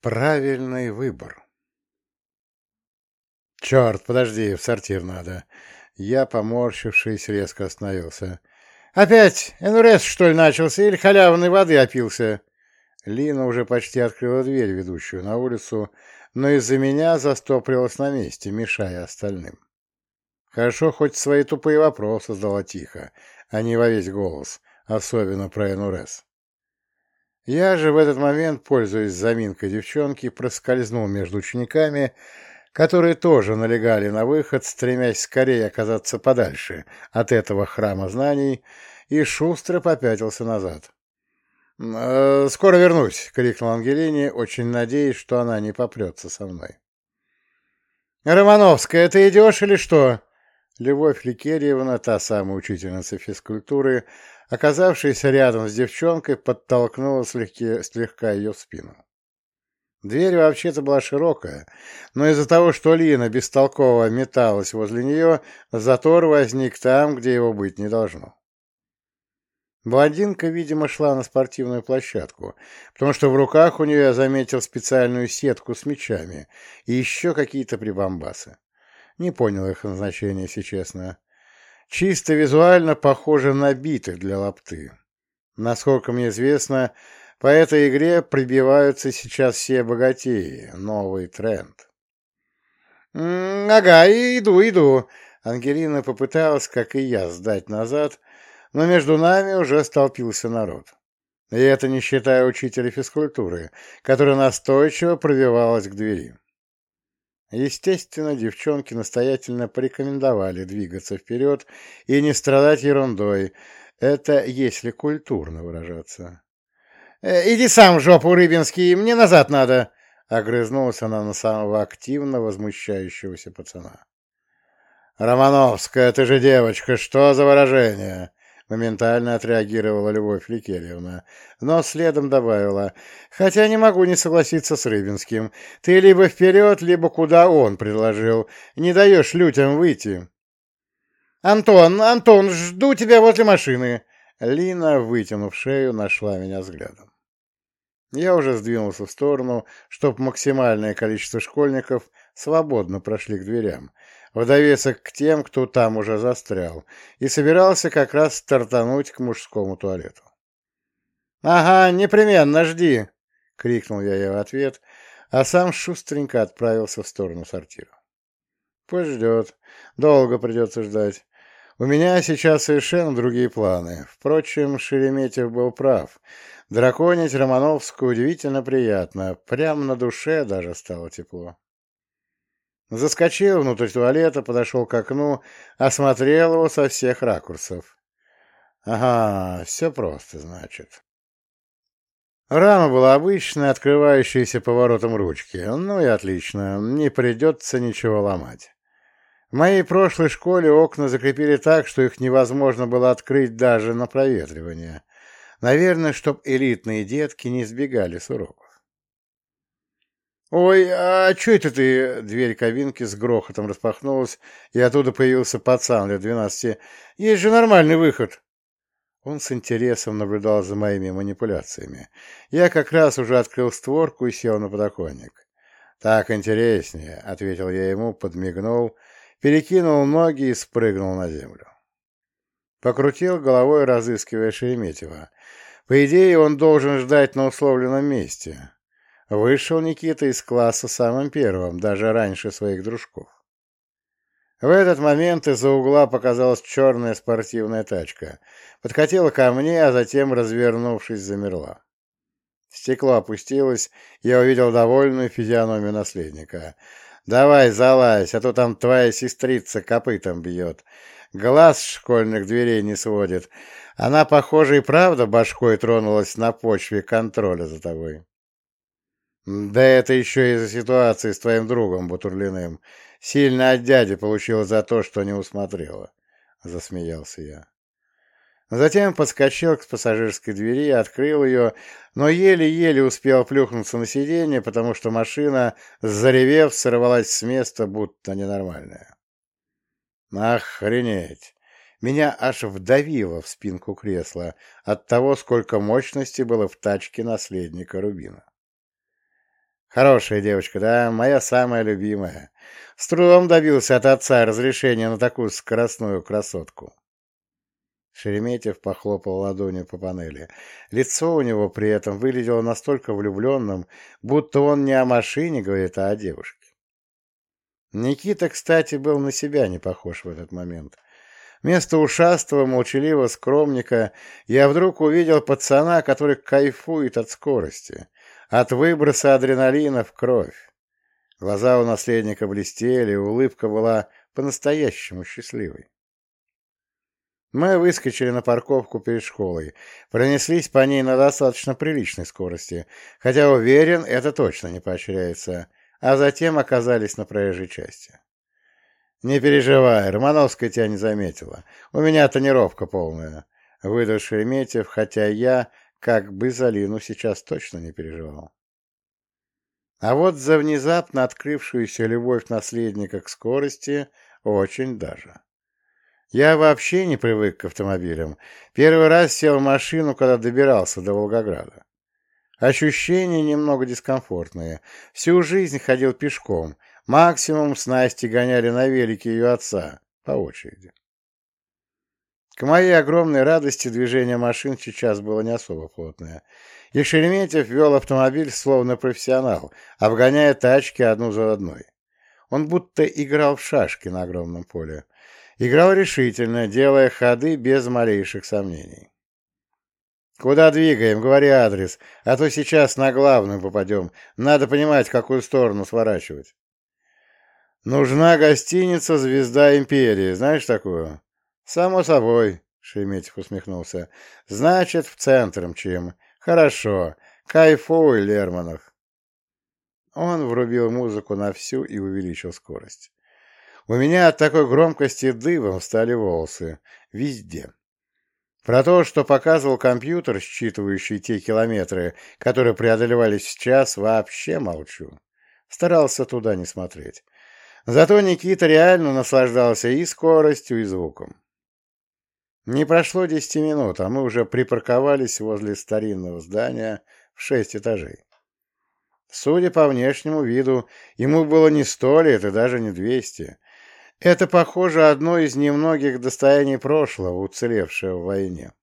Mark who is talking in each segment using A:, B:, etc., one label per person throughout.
A: Правильный выбор. Черт, подожди, в сортир надо. Я, поморщившись, резко остановился. Опять НРС, что ли, начался, или халявной воды опился? Лина уже почти открыла дверь, ведущую на улицу, но из-за меня застоприлась на месте, мешая остальным. Хорошо, хоть свои тупые вопросы задала тихо, а не во весь голос, особенно про НРС. Я же в этот момент, пользуясь заминкой девчонки, проскользнул между учениками, которые тоже налегали на выход, стремясь скорее оказаться подальше от этого храма знаний, и шустро попятился назад. «Э, «Скоро вернусь!» — крикнул Ангелине, очень надеясь, что она не попрется со мной. «Романовская, ты идешь или что?» Любовь Ликерьевна, та самая учительница физкультуры, оказавшаяся рядом с девчонкой, подтолкнула слегка, слегка ее в спину. Дверь вообще-то была широкая, но из-за того, что Лина бестолково металась возле нее, затор возник там, где его быть не должно. Блондинка, видимо, шла на спортивную площадку, потому что в руках у нее я заметил специальную сетку с мечами и еще какие-то прибамбасы. Не понял их назначения, если честно. Чисто визуально похоже на битых для лапты. Насколько мне известно, по этой игре прибиваются сейчас все богатеи. Новый тренд. «Ага, иду, иду». Ангелина попыталась, как и я, сдать назад, но между нами уже столпился народ. И это не считая учителя физкультуры, которая настойчиво пробивалась к двери. Естественно, девчонки настоятельно порекомендовали двигаться вперед и не страдать ерундой. Это если культурно выражаться. «Э, «Иди сам в жопу, Рыбинский, мне назад надо!» — огрызнулась она на самого активно возмущающегося пацана. «Романовская, ты же девочка, что за выражение?» Моментально отреагировала Любовь Ликерьевна, но следом добавила, «Хотя не могу не согласиться с Рыбинским. Ты либо вперед, либо куда он предложил. Не даешь людям выйти». «Антон, Антон, жду тебя возле машины!» Лина, вытянув шею, нашла меня взглядом. Я уже сдвинулся в сторону, чтобы максимальное количество школьников свободно прошли к дверям, в довесок к тем, кто там уже застрял, и собирался как раз стартануть к мужскому туалету. «Ага, непременно, жди!» — крикнул я ей в ответ, а сам шустренько отправился в сторону сортира. «Пусть ждет. Долго придется ждать. У меня сейчас совершенно другие планы. Впрочем, Шереметьев был прав. Драконить Романовскую удивительно приятно. Прямо на душе даже стало тепло». Заскочил внутрь туалета, подошел к окну, осмотрел его со всех ракурсов. Ага, все просто, значит. Рама была обычная, открывающаяся поворотом ручки. Ну и отлично, не придется ничего ломать. В моей прошлой школе окна закрепили так, что их невозможно было открыть даже на проветривание. Наверное, чтоб элитные детки не сбегали с уроков. «Ой, а что это ты?» Дверь кабинки с грохотом распахнулась, и оттуда появился пацан лет двенадцати. «Есть же нормальный выход!» Он с интересом наблюдал за моими манипуляциями. Я как раз уже открыл створку и сел на подоконник. «Так интереснее», — ответил я ему, подмигнул, перекинул ноги и спрыгнул на землю. Покрутил головой, разыскивая Шереметьева. По идее, он должен ждать на условленном месте. Вышел Никита из класса самым первым, даже раньше своих дружков. В этот момент из-за угла показалась черная спортивная тачка. Подкатила ко мне, а затем, развернувшись, замерла. Стекло опустилось, я увидел довольную физиономию наследника. «Давай, залазь, а то там твоя сестрица копытом бьет. Глаз школьных дверей не сводит. Она, похоже, и правда башкой тронулась на почве контроля за тобой». Да это еще из-за ситуации с твоим другом Бутурлиным. Сильно от дяди получила за то, что не усмотрела. Засмеялся я. Затем подскочил к пассажирской двери, открыл ее, но еле-еле успел плюхнуться на сиденье, потому что машина, заревев, сорвалась с места, будто ненормальная. Охренеть! Меня аж вдавило в спинку кресла от того, сколько мощности было в тачке наследника Рубина. Хорошая девочка, да, моя самая любимая. С трудом добился от отца разрешения на такую скоростную красотку. Шереметьев похлопал ладонью по панели. Лицо у него при этом выглядело настолько влюбленным, будто он не о машине говорит, а о девушке. Никита, кстати, был на себя не похож в этот момент. Вместо ушастого, молчаливого скромника я вдруг увидел пацана, который кайфует от скорости, от выброса адреналина в кровь. Глаза у наследника блестели, улыбка была по-настоящему счастливой. Мы выскочили на парковку перед школой, пронеслись по ней на достаточно приличной скорости, хотя, уверен, это точно не поощряется, а затем оказались на проезжей части. «Не переживай, Романовская тебя не заметила. У меня тонировка полная», — выдал Шереметьев, хотя я, как бы за Лину, сейчас точно не переживал. А вот за внезапно открывшуюся любовь наследника к скорости очень даже. Я вообще не привык к автомобилям. Первый раз сел в машину, когда добирался до Волгограда. Ощущения немного дискомфортные. Всю жизнь ходил пешком. Максимум с Настей гоняли на велике ее отца. По очереди. К моей огромной радости движение машин сейчас было не особо плотное. И Шереметьев вел автомобиль словно профессионал, обгоняя тачки одну за одной. Он будто играл в шашки на огромном поле. Играл решительно, делая ходы без малейших сомнений. «Куда двигаем? Говори адрес, а то сейчас на главную попадем. Надо понимать, в какую сторону сворачивать». «Нужна гостиница «Звезда Империи». Знаешь такую?» «Само собой», — Шереметьев усмехнулся. «Значит, в центр мчим. Хорошо. Кайфуй, Лермонов». Он врубил музыку на всю и увеличил скорость. У меня от такой громкости дыбом стали волосы. Везде. Про то, что показывал компьютер, считывающий те километры, которые преодолевались в час, вообще молчу. Старался туда не смотреть. Зато Никита реально наслаждался и скоростью, и звуком. Не прошло десяти минут, а мы уже припарковались возле старинного здания в шесть этажей. Судя по внешнему виду, ему было не сто лет и даже не двести, это, похоже, одно из немногих достояний прошлого, уцелевшего в войне.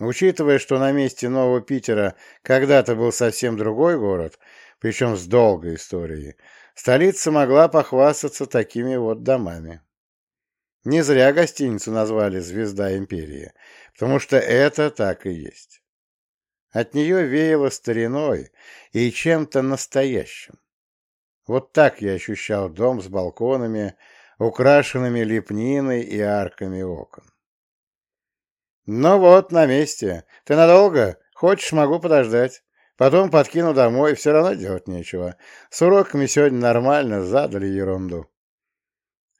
A: Учитывая, что на месте Нового Питера когда-то был совсем другой город, причем с долгой историей, столица могла похвастаться такими вот домами. Не зря гостиницу назвали «Звезда империи», потому что это так и есть. От нее веяло стариной и чем-то настоящим. Вот так я ощущал дом с балконами, украшенными лепниной и арками окон. «Ну вот, на месте. Ты надолго? Хочешь, могу подождать. Потом подкину домой, все равно делать нечего. С уроками сегодня нормально, задали ерунду».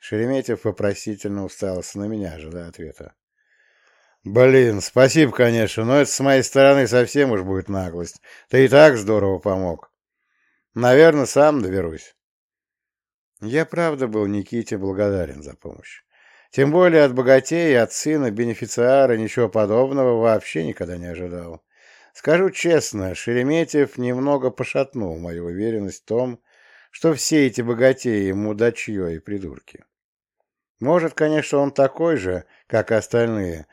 A: Шереметьев вопросительно уставился на меня, ожидая ответа. «Блин, спасибо, конечно, но это с моей стороны совсем уж будет наглость. Ты и так здорово помог. Наверное, сам доберусь». Я правда был Никите благодарен за помощь. Тем более от богатея, от сына, бенефициара ничего подобного вообще никогда не ожидал. Скажу честно, Шереметьев немного пошатнул мою уверенность в том, что все эти богатеи – мудачье и придурки. Может, конечно, он такой же, как остальные.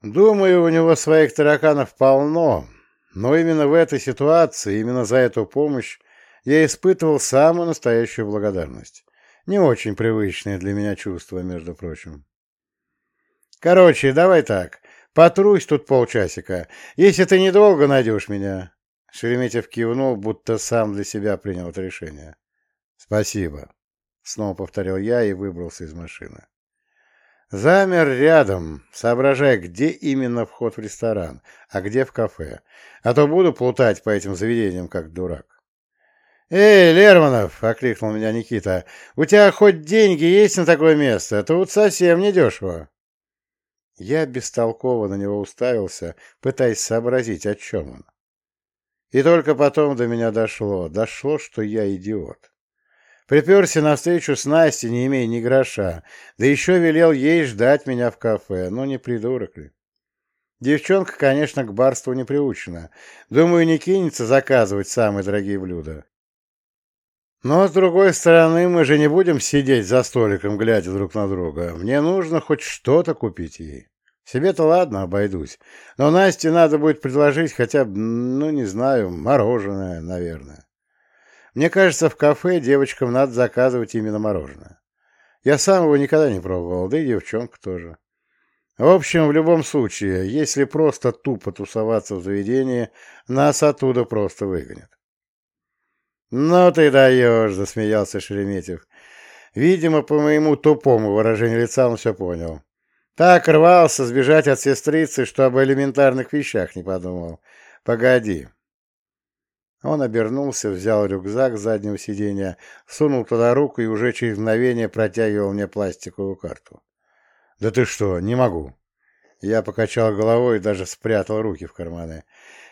A: Думаю, у него своих тараканов полно, но именно в этой ситуации, именно за эту помощь я испытывал самую настоящую благодарность. Не очень привычное для меня чувство, между прочим. Короче, давай так. Потрусь тут полчасика. Если ты недолго найдешь меня. Шереметьев кивнул, будто сам для себя принял это решение. Спасибо. Снова повторил я и выбрался из машины. Замер рядом, соображая, где именно вход в ресторан, а где в кафе. А то буду плутать по этим заведениям, как дурак. «Эй, Лермонов!» — окликнул меня Никита. «У тебя хоть деньги есть на такое место? Тут совсем не дешево». Я бестолково на него уставился, пытаясь сообразить, о чем он. И только потом до меня дошло, дошло, что я идиот. Приперся навстречу с Настей, не имея ни гроша, да еще велел ей ждать меня в кафе, ну не придурок ли. Девчонка, конечно, к барству не приучена. Думаю, не кинется заказывать самые дорогие блюда. Но, с другой стороны, мы же не будем сидеть за столиком, глядя друг на друга. Мне нужно хоть что-то купить ей. Себе-то ладно, обойдусь. Но Насте надо будет предложить хотя бы, ну, не знаю, мороженое, наверное. Мне кажется, в кафе девочкам надо заказывать именно мороженое. Я сам его никогда не пробовал, да и девчонка тоже. В общем, в любом случае, если просто тупо тусоваться в заведении, нас оттуда просто выгонят. «Ну ты даешь!» — засмеялся Шереметьев. Видимо, по моему тупому выражению лица он все понял. Так рвался сбежать от сестрицы, что об элементарных вещах не подумал. Погоди. Он обернулся, взял рюкзак с заднего сиденья, сунул туда руку и уже через мгновение протягивал мне пластиковую карту. «Да ты что, не могу!» Я покачал головой и даже спрятал руки в карманы.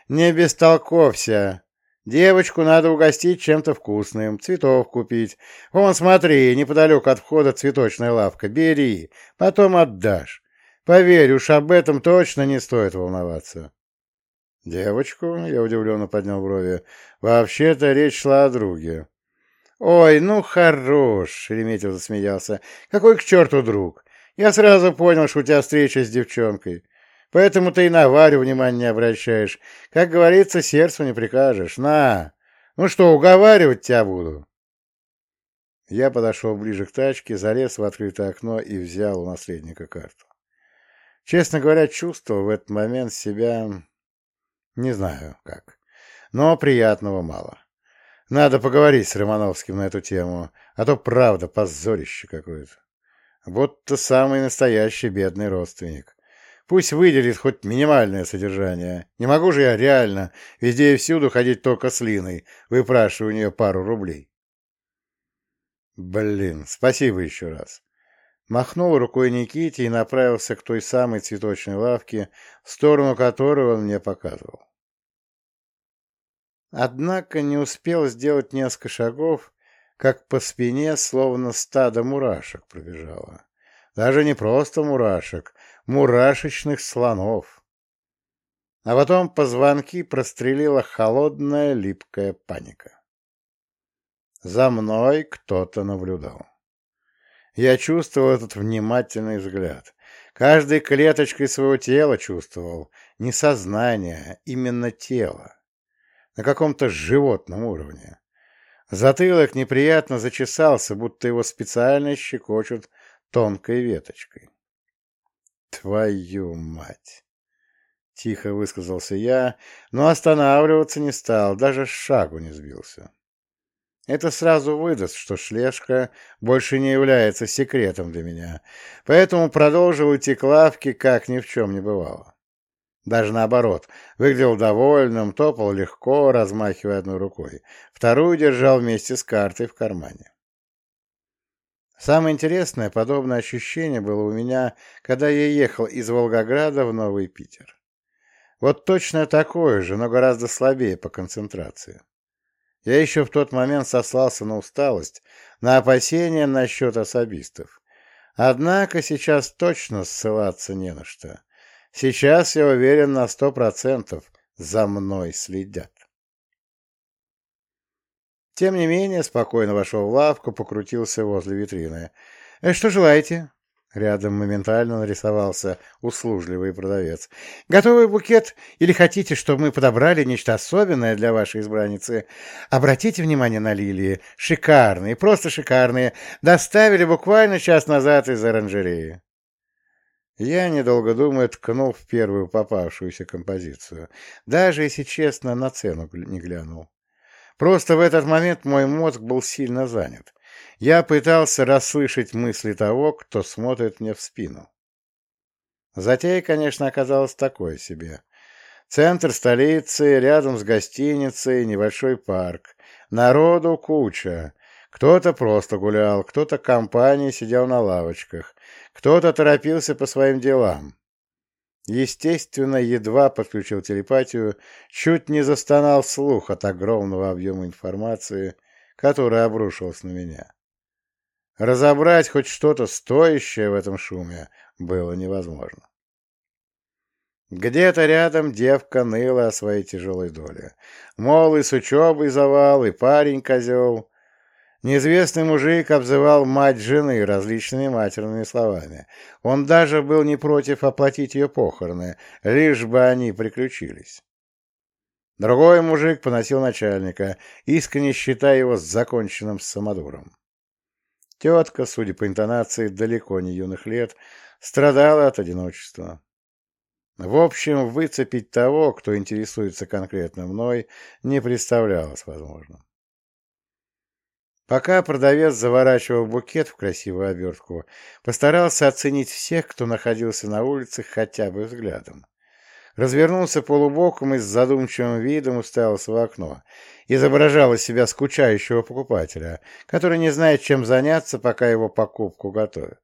A: «Не бестолковься! Девочку надо угостить чем-то вкусным, цветов купить. Вон, смотри, неподалеку от входа цветочная лавка. Бери, потом отдашь. Поверь, уж об этом точно не стоит волноваться. Девочку? Я удивленно поднял брови. Вообще-то речь шла о друге. Ой, ну хорош, Шереметьев засмеялся. Какой к черту друг? Я сразу понял, что у тебя встреча с девчонкой. Поэтому ты и на Варю внимания не обращаешь. Как говорится, сердцу не прикажешь. На! Ну что, уговаривать тебя буду?» Я подошел ближе к тачке, залез в открытое окно и взял у наследника карту. Честно говоря, чувствовал в этот момент себя... Не знаю как. Но приятного мало. Надо поговорить с Романовским на эту тему, а то правда позорище какое-то. Вот-то самый настоящий бедный родственник. Пусть выделит хоть минимальное содержание. Не могу же я реально везде и всюду ходить только с Линой, выпрашивая у нее пару рублей. Блин, спасибо еще раз. Махнул рукой Никите и направился к той самой цветочной лавке, сторону которой он мне показывал. Однако не успел сделать несколько шагов, как по спине словно стадо мурашек пробежало. Даже не просто мурашек, мурашечных слонов. А потом позвонки прострелила холодная липкая паника. За мной кто-то наблюдал. Я чувствовал этот внимательный взгляд. Каждой клеточкой своего тела чувствовал. Не сознание, именно тело. На каком-то животном уровне. Затылок неприятно зачесался, будто его специально щекочут тонкой веточкой. «Твою мать!» — тихо высказался я, но останавливаться не стал, даже шагу не сбился. Это сразу выдаст, что шлешка больше не является секретом для меня, поэтому продолжил идти к лавке, как ни в чем не бывало. Даже наоборот, выглядел довольным, топал легко, размахивая одной рукой, вторую держал вместе с картой в кармане. Самое интересное, подобное ощущение было у меня, когда я ехал из Волгограда в Новый Питер. Вот точно такое же, но гораздо слабее по концентрации. Я еще в тот момент сослался на усталость, на опасения насчет особистов. Однако сейчас точно ссылаться не на что. Сейчас я уверен на сто процентов, за мной следят. Тем не менее, спокойно вошел в лавку, покрутился возле витрины. «Э, «Что желаете?» Рядом моментально нарисовался услужливый продавец. «Готовый букет? Или хотите, чтобы мы подобрали нечто особенное для вашей избранницы? Обратите внимание на лилии. Шикарные, просто шикарные. Доставили буквально час назад из оранжереи». Я, недолго думая, ткнул в первую попавшуюся композицию. Даже, если честно, на цену не глянул. Просто в этот момент мой мозг был сильно занят. Я пытался расслышать мысли того, кто смотрит мне в спину. Затея, конечно, оказалась такой себе. Центр столицы, рядом с гостиницей, небольшой парк. Народу куча. Кто-то просто гулял, кто-то компанией сидел на лавочках, кто-то торопился по своим делам. Естественно, едва подключил телепатию, чуть не застонал слух от огромного объема информации, которая обрушилась на меня. Разобрать хоть что-то стоящее в этом шуме было невозможно. Где-то рядом девка ныла о своей тяжелой доле. Мол, и с учебой завал, и парень козел. Неизвестный мужик обзывал мать жены различными матерными словами. Он даже был не против оплатить ее похороны, лишь бы они приключились. Другой мужик поносил начальника, искренне считая его законченным самодуром. Тетка, судя по интонации далеко не юных лет, страдала от одиночества. В общем, выцепить того, кто интересуется конкретно мной, не представлялось возможным. Пока продавец заворачивал букет в красивую обертку, постарался оценить всех, кто находился на улице хотя бы взглядом. Развернулся полубоком и с задумчивым видом уставился в окно. Изображал из себя скучающего покупателя, который не знает, чем заняться, пока его покупку готовят.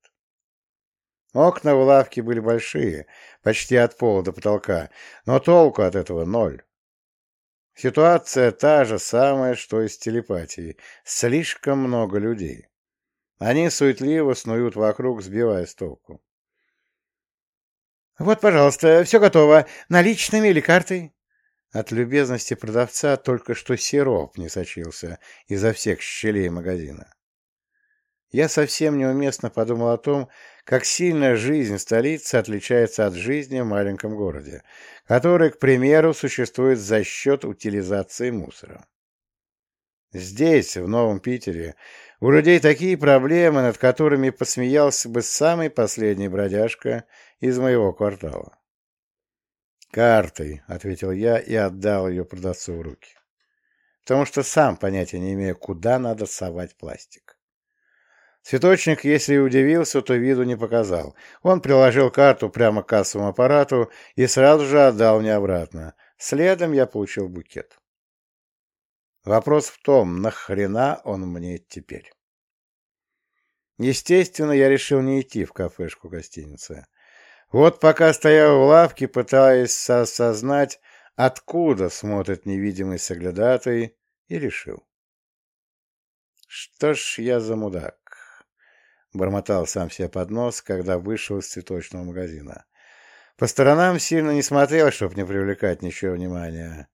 A: Окна в лавке были большие, почти от пола до потолка, но толку от этого ноль. Ситуация та же самая, что и с телепатией. Слишком много людей. Они суетливо снуют вокруг, сбивая с толку. «Вот, пожалуйста, все готово. Наличными или картой?» От любезности продавца только что сироп не сочился изо всех щелей магазина. Я совсем неуместно подумал о том, как сильно жизнь столицы отличается от жизни в маленьком городе, который, к примеру, существует за счет утилизации мусора. Здесь, в Новом Питере, у людей такие проблемы, над которыми посмеялся бы самый последний бродяжка из моего квартала. «Картой», — ответил я и отдал ее продавцу в руки, потому что сам понятия не имею, куда надо совать пластик. Цветочник, если и удивился, то виду не показал. Он приложил карту прямо к кассовому аппарату и сразу же отдал мне обратно. Следом я получил букет. Вопрос в том, нахрена он мне теперь? Естественно, я решил не идти в кафешку гостиницы. Вот пока стоял в лавке, пытаясь осознать, откуда смотрит невидимый соглядатой, и решил. Что ж я за мудак? Бормотал сам себе под нос, когда вышел из цветочного магазина. По сторонам сильно не смотрел, чтоб не привлекать ничего внимания.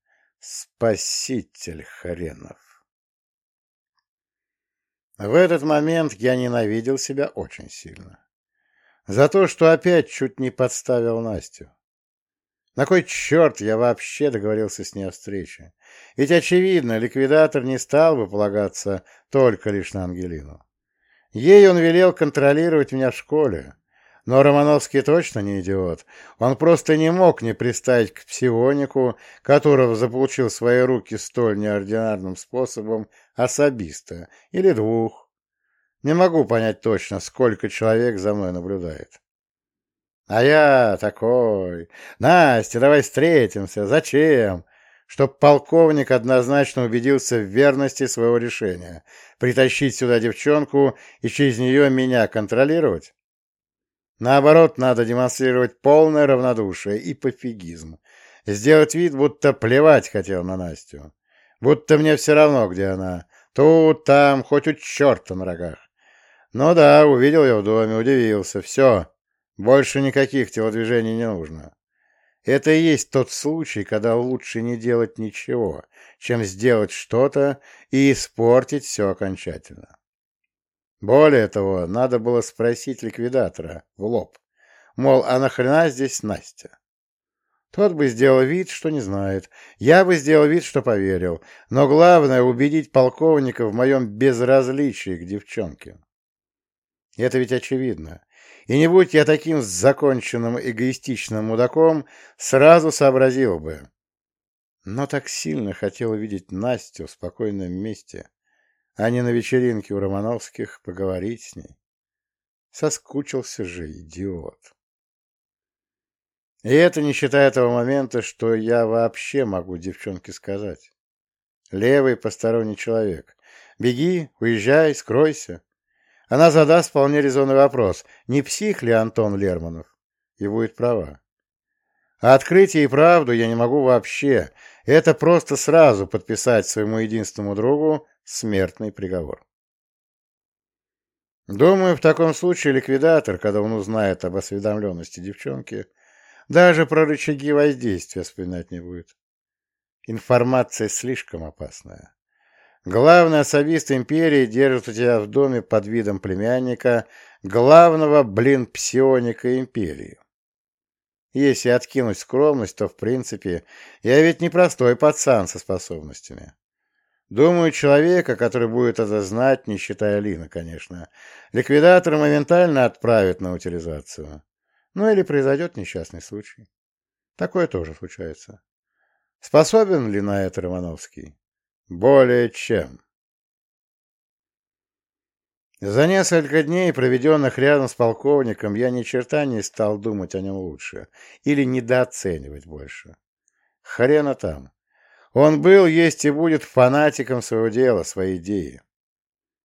A: Спаситель хренов. В этот момент я ненавидел себя очень сильно. За то, что опять чуть не подставил Настю. На кой черт я вообще договорился с ней о встрече? Ведь, очевидно, ликвидатор не стал бы полагаться только лишь на Ангелину. Ей он велел контролировать меня в школе. Но Романовский точно не идиот. Он просто не мог не приставить к псионику, которого заполучил в свои руки столь неординарным способом, особиста или двух. Не могу понять точно, сколько человек за мной наблюдает. А я такой... Настя, давай встретимся. Зачем? Чтоб полковник однозначно убедился в верности своего решения. Притащить сюда девчонку и через нее меня контролировать? Наоборот, надо демонстрировать полное равнодушие и пофигизм. Сделать вид, будто плевать хотел на Настю. Будто мне все равно, где она. Тут, там, хоть у черта на рогах. Ну да, увидел я в доме, удивился. Все, больше никаких телодвижений не нужно. Это и есть тот случай, когда лучше не делать ничего, чем сделать что-то и испортить все окончательно. Более того, надо было спросить ликвидатора в лоб, мол, а нахрена здесь Настя? Тот бы сделал вид, что не знает. Я бы сделал вид, что поверил. Но главное — убедить полковника в моем безразличии к девчонке. Это ведь очевидно. И не будь я таким законченным эгоистичным мудаком, сразу сообразил бы. Но так сильно хотел видеть Настю в спокойном месте, а не на вечеринке у Романовских поговорить с ней. Соскучился же, идиот. И это не считая того момента, что я вообще могу девчонке сказать. Левый посторонний человек. Беги, уезжай, скройся. Она задаст вполне резонный вопрос, не псих ли Антон Лермонов, и будет права. А открыть ей правду я не могу вообще. Это просто сразу подписать своему единственному другу смертный приговор. Думаю, в таком случае ликвидатор, когда он узнает об осведомленности девчонки, Даже про рычаги воздействия вспоминать не будет. Информация слишком опасная. Главный особист империи держит у тебя в доме под видом племянника главного, блин, псионика империи. Если откинуть скромность, то, в принципе, я ведь не простой пацан со способностями. Думаю, человека, который будет это знать, не считая Лина, конечно, ликвидатор моментально отправит на утилизацию. Ну или произойдет несчастный случай. Такое тоже случается. Способен ли на это Романовский? Более чем. За несколько дней, проведенных рядом с полковником, я ни черта не стал думать о нем лучше или недооценивать больше. Хрена там. Он был, есть и будет фанатиком своего дела, своей идеи.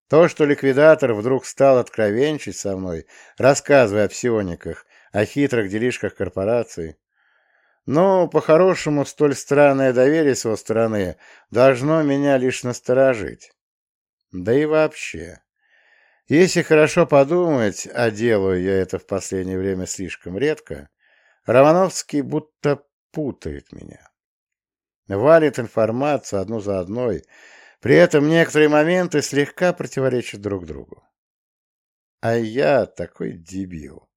A: То, что ликвидатор вдруг стал откровенчить со мной, рассказывая о псиониках, о хитрых делишках корпораций. Но, по-хорошему, столь странное доверие с его стороны должно меня лишь насторожить. Да и вообще. Если хорошо подумать, а делаю я это в последнее время слишком редко, Романовский будто путает меня. Валит информацию одну за одной, при этом некоторые моменты слегка противоречат друг другу. А я такой дебил.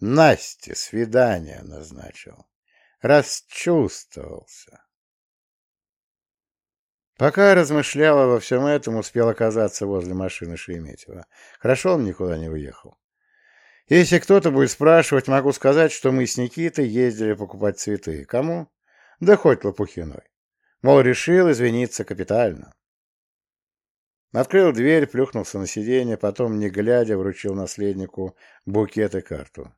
A: Насте свидание назначил. Расчувствовался. Пока размышлял обо всем этом, успел оказаться возле машины Шереметьева. Хорошо он никуда не уехал. Если кто-то будет спрашивать, могу сказать, что мы с Никитой ездили покупать цветы. Кому? Да хоть Лопухиной. Мол, решил извиниться капитально. Открыл дверь, плюхнулся на сиденье, потом, не глядя, вручил наследнику букет и карту.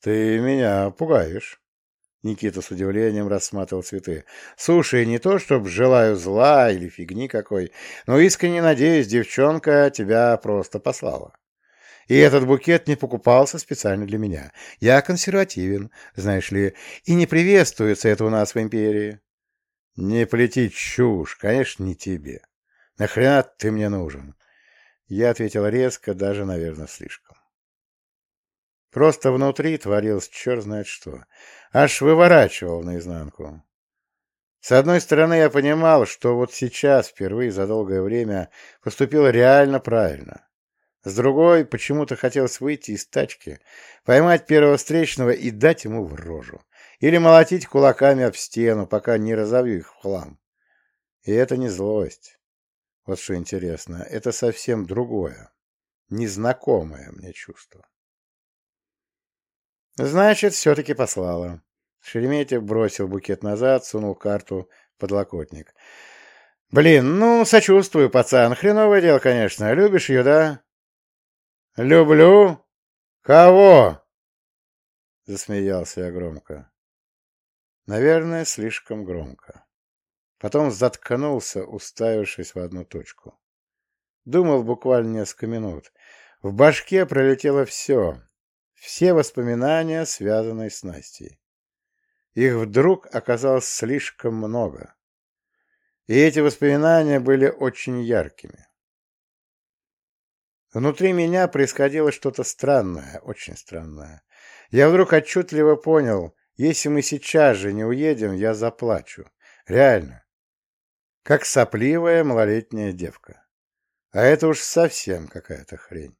A: «Ты меня пугаешь», — Никита с удивлением рассматривал цветы. «Слушай, не то, чтоб желаю зла или фигни какой, но искренне надеюсь, девчонка тебя просто послала. И этот букет не покупался специально для меня. Я консервативен, знаешь ли, и не приветствуется это у нас в империи». «Не плети чушь, конечно, не тебе. Нахрена ты мне нужен?» Я ответил резко, даже, наверное, слишком. Просто внутри творилось черт знает что. Аж выворачивал наизнанку. С одной стороны, я понимал, что вот сейчас, впервые за долгое время, поступил реально правильно. С другой, почему-то хотелось выйти из тачки, поймать первого встречного и дать ему в рожу. Или молотить кулаками об стену, пока не разовью их в хлам. И это не злость. Вот что интересно, это совсем другое, незнакомое мне чувство. Значит, все-таки послала. Шереметьев бросил букет назад, сунул карту подлокотник. Блин, ну, сочувствую, пацан. Хреновое дело, конечно. Любишь ее, да? Люблю. Кого? Засмеялся я громко. Наверное, слишком громко. Потом заткнулся, уставившись в одну точку. Думал буквально несколько минут. В башке пролетело все. Все воспоминания, связанные с Настей. Их вдруг оказалось слишком много. И эти воспоминания были очень яркими. Внутри меня происходило что-то странное, очень странное. Я вдруг отчетливо понял, если мы сейчас же не уедем, я заплачу. Реально. Как сопливая малолетняя девка. А это уж совсем какая-то хрень.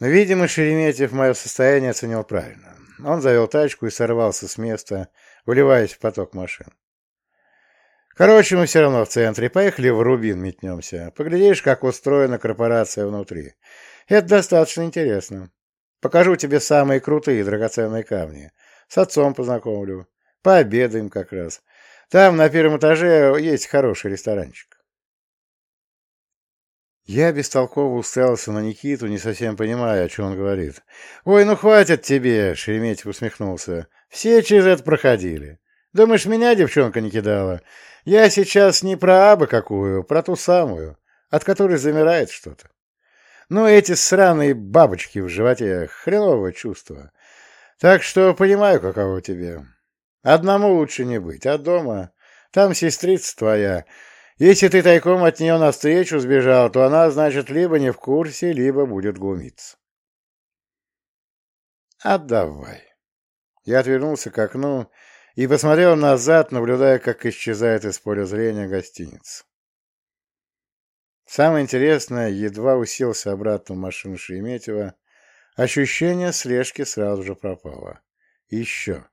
A: Видимо, Шереметьев мое состояние оценил правильно. Он завел тачку и сорвался с места, выливаясь в поток машин. Короче, мы все равно в центре. Поехали в Рубин метнемся. Поглядишь, как устроена корпорация внутри. Это достаточно интересно. Покажу тебе самые крутые драгоценные камни. С отцом познакомлю. Пообедаем как раз. Там на первом этаже есть хороший ресторанчик. Я бестолково уставился на Никиту, не совсем понимая, о чем он говорит. «Ой, ну хватит тебе!» — Шереметьев усмехнулся. «Все через это проходили. Думаешь, меня девчонка не кидала? Я сейчас не про абы какую, про ту самую, от которой замирает что-то. Ну, эти сраные бабочки в животе, хреновое чувство. Так что понимаю, каково тебе. Одному лучше не быть, а дома... Там сестрица твоя. Если ты тайком от нее навстречу сбежал, то она, значит, либо не в курсе, либо будет глумиться. Отдавай. Я отвернулся к окну и посмотрел назад, наблюдая, как исчезает из поля зрения гостиница. Самое интересное, едва уселся обратно в машину Шереметьева, ощущение слежки сразу же пропало. Еще.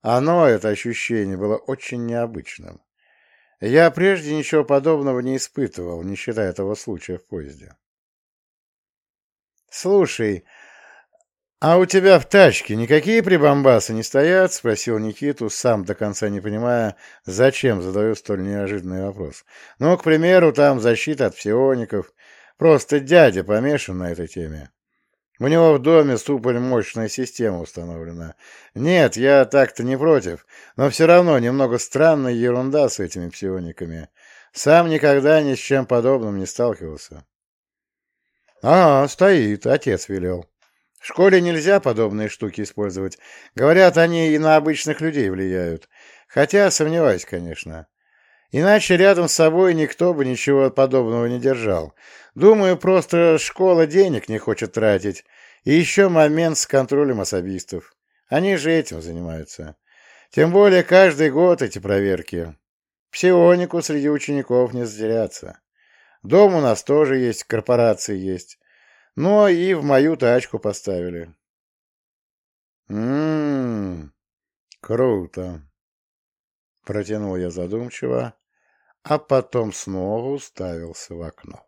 A: Оно, это ощущение, было очень необычным. Я прежде ничего подобного не испытывал, не считая того случая в поезде. «Слушай, а у тебя в тачке никакие прибамбасы не стоят?» — спросил Никиту, сам до конца не понимая, зачем задаю столь неожиданный вопрос. «Ну, к примеру, там защита от псиоников. Просто дядя помешан на этой теме. У него в доме супер мощная система установлена. Нет, я так-то не против, но все равно немного странная ерунда с этими псиониками. Сам никогда ни с чем подобным не сталкивался. А, стоит, отец велел. В школе нельзя подобные штуки использовать. Говорят, они и на обычных людей влияют. Хотя сомневаюсь, конечно. Иначе рядом с собой никто бы ничего подобного не держал. Думаю, просто школа денег не хочет тратить. И еще момент с контролем особистов. Они же этим занимаются. Тем более каждый год эти проверки. Псионику среди учеников не затеряться. Дом у нас тоже есть, корпорации есть. Но и в мою тачку поставили. Ммм, круто. Протянул я задумчиво, а потом снова уставился в окно.